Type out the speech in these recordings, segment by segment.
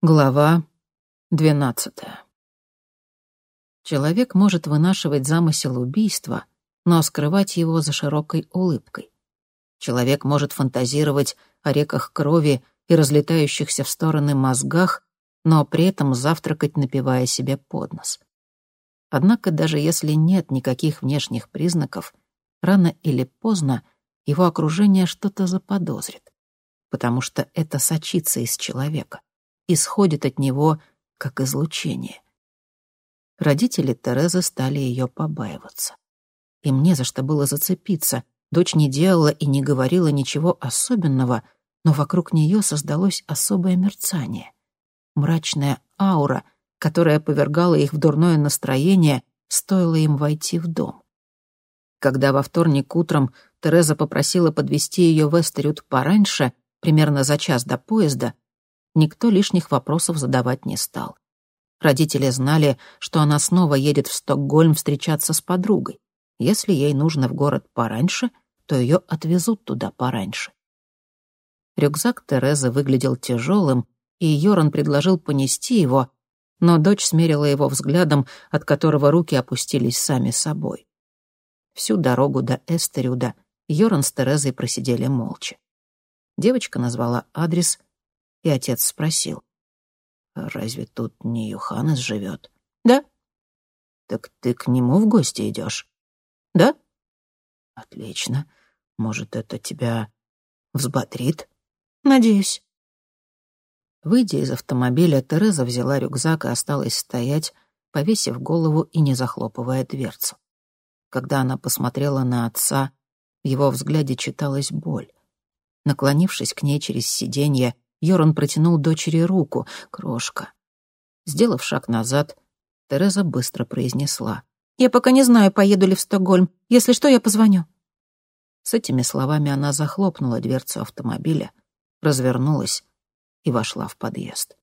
Глава двенадцатая. Человек может вынашивать замысел убийства, но скрывать его за широкой улыбкой. Человек может фантазировать о реках крови и разлетающихся в стороны мозгах, но при этом завтракать, напивая себе под нос. Однако даже если нет никаких внешних признаков, рано или поздно его окружение что-то заподозрит, потому что это сочится из человека исходит от него как излучение. Родители Терезы стали ее побаиваться. Им не за что было зацепиться. Дочь не делала и не говорила ничего особенного, но вокруг нее создалось особое мерцание. Мрачная аура, которая повергала их в дурное настроение, стоило им войти в дом. Когда во вторник утром Тереза попросила подвести ее в Эстерют пораньше, примерно за час до поезда, никто лишних вопросов задавать не стал. Родители знали, что она снова едет в Стокгольм встречаться с подругой. Если ей нужно в город пораньше, то ее отвезут туда пораньше. Рюкзак Терезы выглядел тяжелым, и Йоран предложил понести его, но дочь смерила его взглядом, от которого руки опустились сами собой. Всю дорогу до Эстерюда Йоран с Терезой просидели молча. Девочка назвала адрес, и отец спросил. «Разве тут не Юханес живет?» «Да». «Так ты к нему в гости идешь?» «Да». «Отлично. Может, это тебя взбодрит?» «Надеюсь». Выйдя из автомобиля, Тереза взяла рюкзак и осталась стоять, повесив голову и не захлопывая дверцу. Когда она посмотрела на отца, в его взгляде читалась боль. Наклонившись к ней через сиденье, Йоран протянул дочери руку. «Крошка». Сделав шаг назад, Тереза быстро произнесла. «Я пока не знаю, поеду ли в Стокгольм. Если что, я позвоню». С этими словами она захлопнула дверцу автомобиля, развернулась и вошла в подъезд.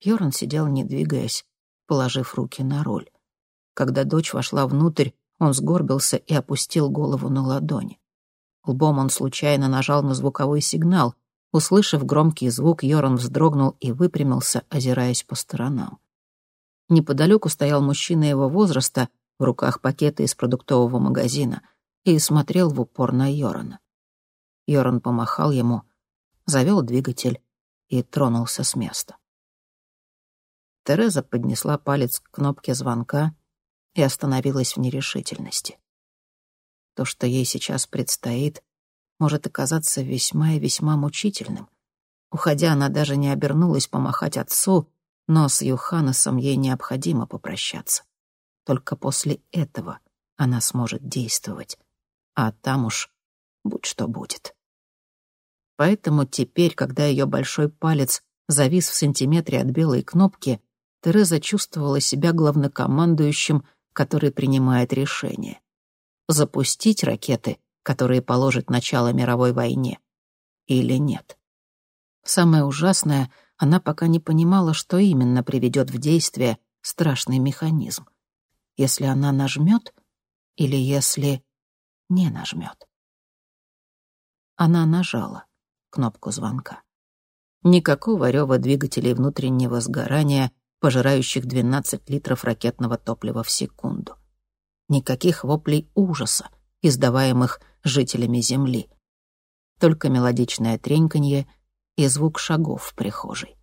Йоран сидел, не двигаясь, положив руки на руль. Когда дочь вошла внутрь, он сгорбился и опустил голову на ладони. Лбом он случайно нажал на звуковой сигнал, Услышав громкий звук, Йоран вздрогнул и выпрямился, озираясь по сторонам. Неподалеку стоял мужчина его возраста, в руках пакеты из продуктового магазина, и смотрел в упор на Йорана. Йоран помахал ему, завел двигатель и тронулся с места. Тереза поднесла палец к кнопке звонка и остановилась в нерешительности. То, что ей сейчас предстоит, может оказаться весьма и весьма мучительным. Уходя, она даже не обернулась помахать отцу, но с Юханесом ей необходимо попрощаться. Только после этого она сможет действовать. А там уж будь что будет. Поэтому теперь, когда ее большой палец завис в сантиметре от белой кнопки, Тереза чувствовала себя главнокомандующим, который принимает решение. Запустить ракеты которые положат начало мировой войне. Или нет. Самое ужасное, она пока не понимала, что именно приведет в действие страшный механизм. Если она нажмет или если не нажмет. Она нажала кнопку звонка. Никакого рева двигателей внутреннего сгорания, пожирающих 12 литров ракетного топлива в секунду. Никаких воплей ужаса, издаваемых жителями Земли. Только мелодичное треньканье и звук шагов в прихожей.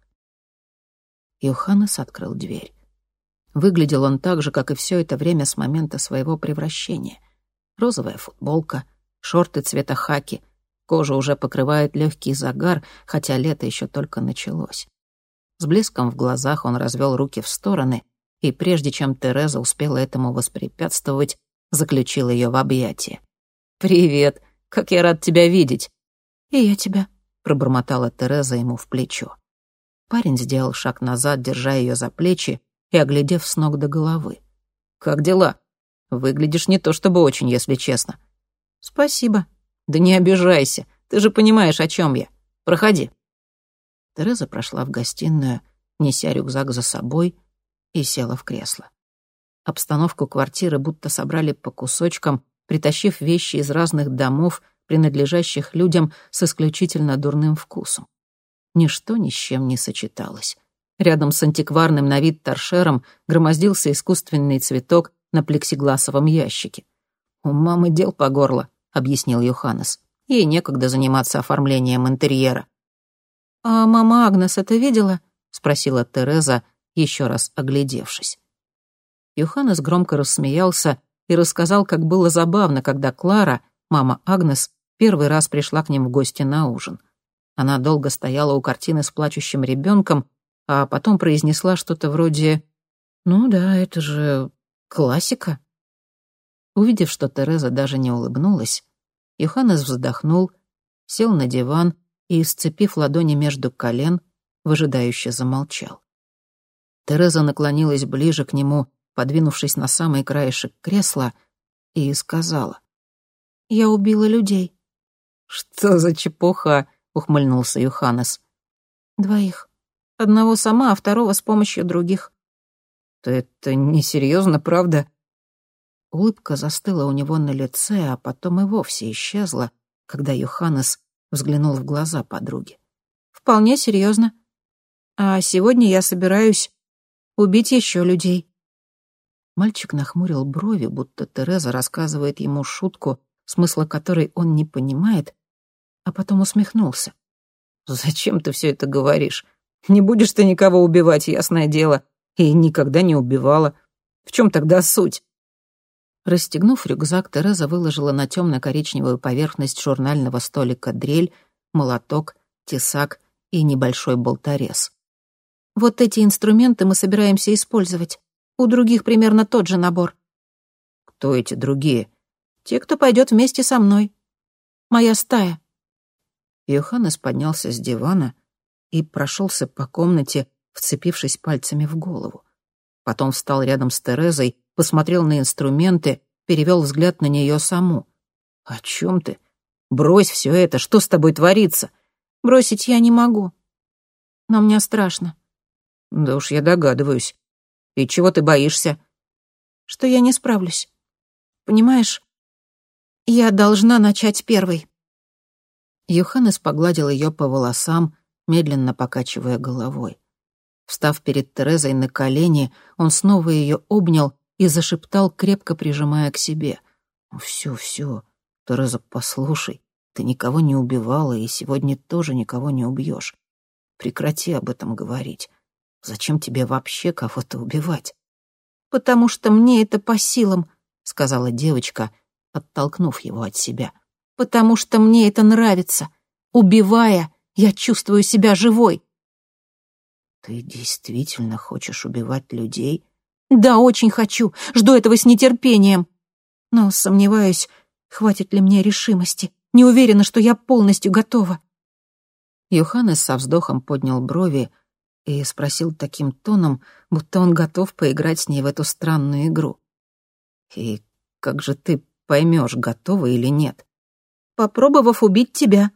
Йоханнес открыл дверь. Выглядел он так же, как и все это время с момента своего превращения. Розовая футболка, шорты цвета хаки, кожа уже покрывает легкий загар, хотя лето еще только началось. С блеском в глазах он развел руки в стороны, и прежде чем Тереза успела этому воспрепятствовать, заключил ее в объятия. «Привет! Как я рад тебя видеть!» «И я тебя», — пробормотала Тереза ему в плечо. Парень сделал шаг назад, держа ее за плечи и оглядев с ног до головы. «Как дела? Выглядишь не то чтобы очень, если честно». «Спасибо». «Да не обижайся, ты же понимаешь, о чем я. Проходи». Тереза прошла в гостиную, неся рюкзак за собой, и села в кресло. Обстановку квартиры будто собрали по кусочкам притащив вещи из разных домов, принадлежащих людям с исключительно дурным вкусом. ничто ни с чем не сочеталось. Рядом с антикварным на вид торшером громоздился искусственный цветок на плексигласовом ящике. «У мамы дел по горло», — объяснил Йоханнес. «Ей некогда заниматься оформлением интерьера». «А мама Агнес это видела?» — спросила Тереза, еще раз оглядевшись. Йоханнес громко рассмеялся и рассказал, как было забавно, когда Клара, мама Агнес, первый раз пришла к ним в гости на ужин. Она долго стояла у картины с плачущим ребенком, а потом произнесла что-то вроде «Ну да, это же классика». Увидев, что Тереза даже не улыбнулась, Йоханнес вздохнул, сел на диван и, сцепив ладони между колен, выжидающе замолчал. Тереза наклонилась ближе к нему, подвинувшись на самый краешек кресла, и сказала. «Я убила людей». «Что за чепуха?» — ухмыльнулся Юханес. «Двоих. Одного сама, а второго с помощью других». «То это несерьезно, правда?» Улыбка застыла у него на лице, а потом и вовсе исчезла, когда Юханес взглянул в глаза подруги. «Вполне серьезно. А сегодня я собираюсь убить еще людей». Мальчик нахмурил брови, будто Тереза рассказывает ему шутку, смысла которой он не понимает, а потом усмехнулся. «Зачем ты все это говоришь? Не будешь ты никого убивать, ясное дело, и никогда не убивала. В чем тогда суть?» Расстегнув рюкзак, Тереза выложила на темно-коричневую поверхность журнального столика дрель, молоток, тесак и небольшой болторез. «Вот эти инструменты мы собираемся использовать. У других примерно тот же набор». «Кто эти другие?» «Те, кто пойдет вместе со мной. Моя стая». Йоханнес поднялся с дивана и прошелся по комнате, вцепившись пальцами в голову. Потом встал рядом с Терезой, посмотрел на инструменты, перевел взгляд на нее саму. «О чем ты? Брось все это, что с тобой творится?» «Бросить я не могу. Но мне страшно». «Да уж я догадываюсь. И чего ты боишься?» «Что я не справлюсь. Понимаешь, я должна начать первой». Йоханнес погладил ее по волосам, медленно покачивая головой. Встав перед Терезой на колени, он снова ее обнял и зашептал, крепко прижимая к себе. «Все, все, Тереза, послушай, ты никого не убивала и сегодня тоже никого не убьешь. Прекрати об этом говорить. Зачем тебе вообще кого-то убивать?» «Потому что мне это по силам», — сказала девочка, оттолкнув его от себя. «Потому что мне это нравится. Убивая, я чувствую себя живой. «Ты действительно хочешь убивать людей?» «Да, очень хочу. Жду этого с нетерпением. Но сомневаюсь, хватит ли мне решимости. Не уверена, что я полностью готова». Йоханнес со вздохом поднял брови и спросил таким тоном, будто он готов поиграть с ней в эту странную игру. «И как же ты поймешь, готова или нет?» «Попробовав убить тебя».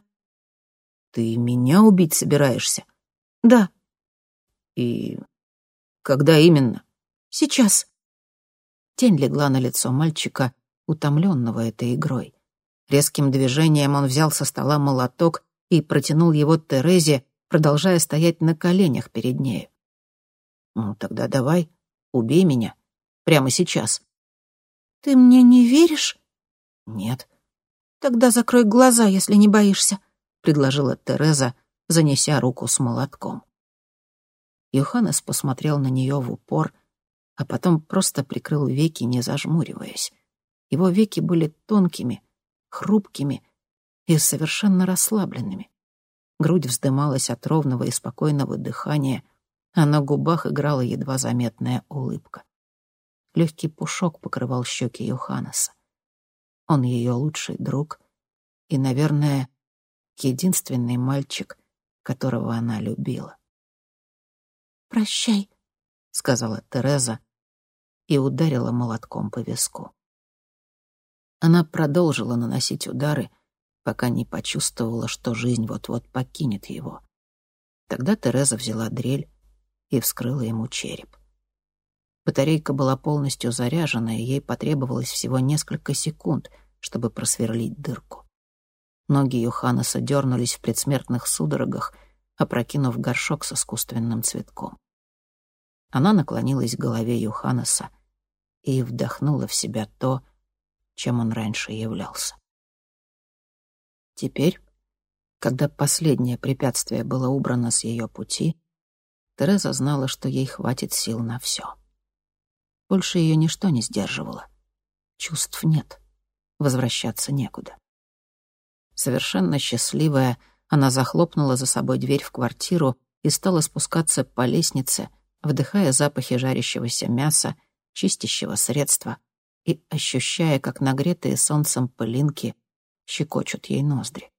«Ты меня убить собираешься?» «Да». И когда именно? Сейчас. Тень легла на лицо мальчика, утомленного этой игрой. Резким движением он взял со стола молоток и протянул его Терезе, продолжая стоять на коленях перед нею. «Ну, тогда давай, убей меня. Прямо сейчас». «Ты мне не веришь?» «Нет». «Тогда закрой глаза, если не боишься», — предложила Тереза, занеся руку с молотком. Йоханнес посмотрел на нее в упор, а потом просто прикрыл веки, не зажмуриваясь. Его веки были тонкими, хрупкими и совершенно расслабленными. Грудь вздымалась от ровного и спокойного дыхания, а на губах играла едва заметная улыбка. Легкий пушок покрывал щеки Йоханнеса. Он ее лучший друг и, наверное, единственный мальчик, которого она любила. «Прощай», — сказала Тереза и ударила молотком по виску. Она продолжила наносить удары, пока не почувствовала, что жизнь вот-вот покинет его. Тогда Тереза взяла дрель и вскрыла ему череп. Батарейка была полностью заряжена, и ей потребовалось всего несколько секунд, чтобы просверлить дырку. Ноги Йоханнеса дернулись в предсмертных судорогах — опрокинув горшок с искусственным цветком. Она наклонилась к голове Юханеса и вдохнула в себя то, чем он раньше являлся. Теперь, когда последнее препятствие было убрано с ее пути, Тереза знала, что ей хватит сил на все. Больше ее ничто не сдерживало. Чувств нет, возвращаться некуда. Совершенно счастливая, она захлопнула за собой дверь в квартиру и стала спускаться по лестнице, вдыхая запахи жарящегося мяса, чистящего средства и ощущая, как нагретые солнцем пылинки щекочут ей ноздри.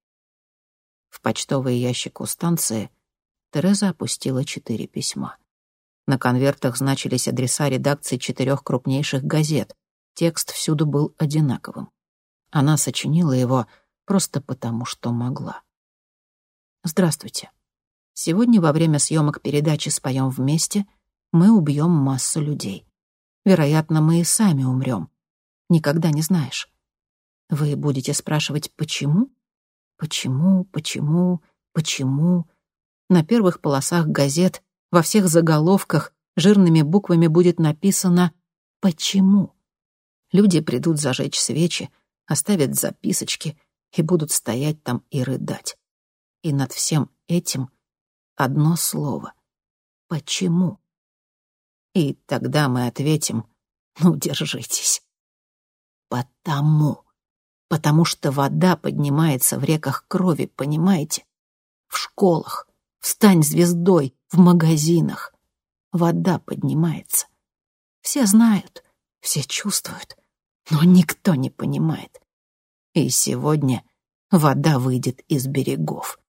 В почтовый ящик у станции Тереза опустила четыре письма. На конвертах значились адреса редакций четырех крупнейших газет. Текст всюду был одинаковым. Она сочинила его просто потому, что могла. Здравствуйте. Сегодня во время съемок передачи «Споем вместе» мы убьем массу людей. Вероятно, мы и сами умрем. Никогда не знаешь. Вы будете спрашивать, почему? Почему, почему, почему? На первых полосах газет, во всех заголовках жирными буквами будет написано «Почему?». Люди придут зажечь свечи, оставят записочки и будут стоять там и рыдать. И над всем этим одно слово. Почему? И тогда мы ответим, ну, держитесь. Потому. Потому что вода поднимается в реках крови, понимаете? В школах, встань звездой, в магазинах. Вода поднимается. Все знают, все чувствуют, но никто не понимает. И сегодня вода выйдет из берегов.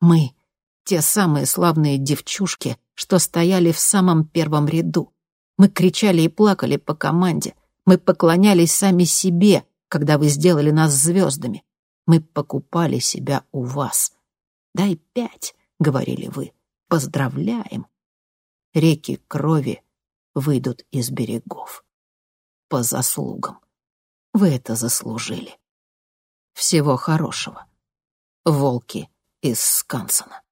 Мы — те самые славные девчушки, что стояли в самом первом ряду. Мы кричали и плакали по команде. Мы поклонялись сами себе, когда вы сделали нас звездами. Мы покупали себя у вас. «Дай пять», — говорили вы. «Поздравляем». Реки крови выйдут из берегов. По заслугам. Вы это заслужили. Всего хорошего. Волки из Скансона.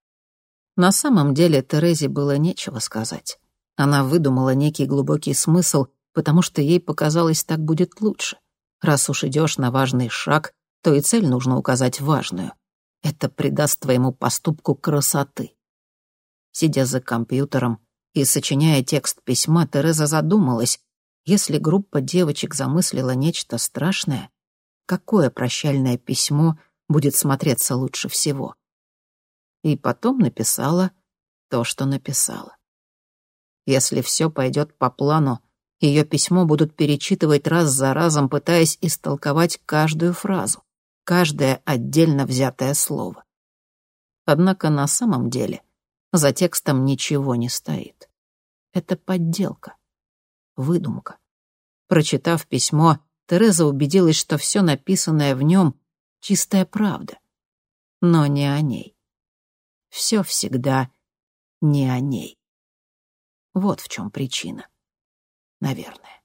На самом деле Терезе было нечего сказать. Она выдумала некий глубокий смысл, потому что ей показалось, так будет лучше. Раз уж идешь на важный шаг, то и цель нужно указать важную. Это придаст твоему поступку красоты. Сидя за компьютером и сочиняя текст письма, Тереза задумалась, если группа девочек замыслила нечто страшное, какое прощальное письмо будет смотреться лучше всего? и потом написала то, что написала. Если все пойдет по плану, ее письмо будут перечитывать раз за разом, пытаясь истолковать каждую фразу, каждое отдельно взятое слово. Однако на самом деле за текстом ничего не стоит. Это подделка, выдумка. Прочитав письмо, Тереза убедилась, что все написанное в нем — чистая правда, но не о ней все всегда не о ней. Вот в чем причина. Наверное.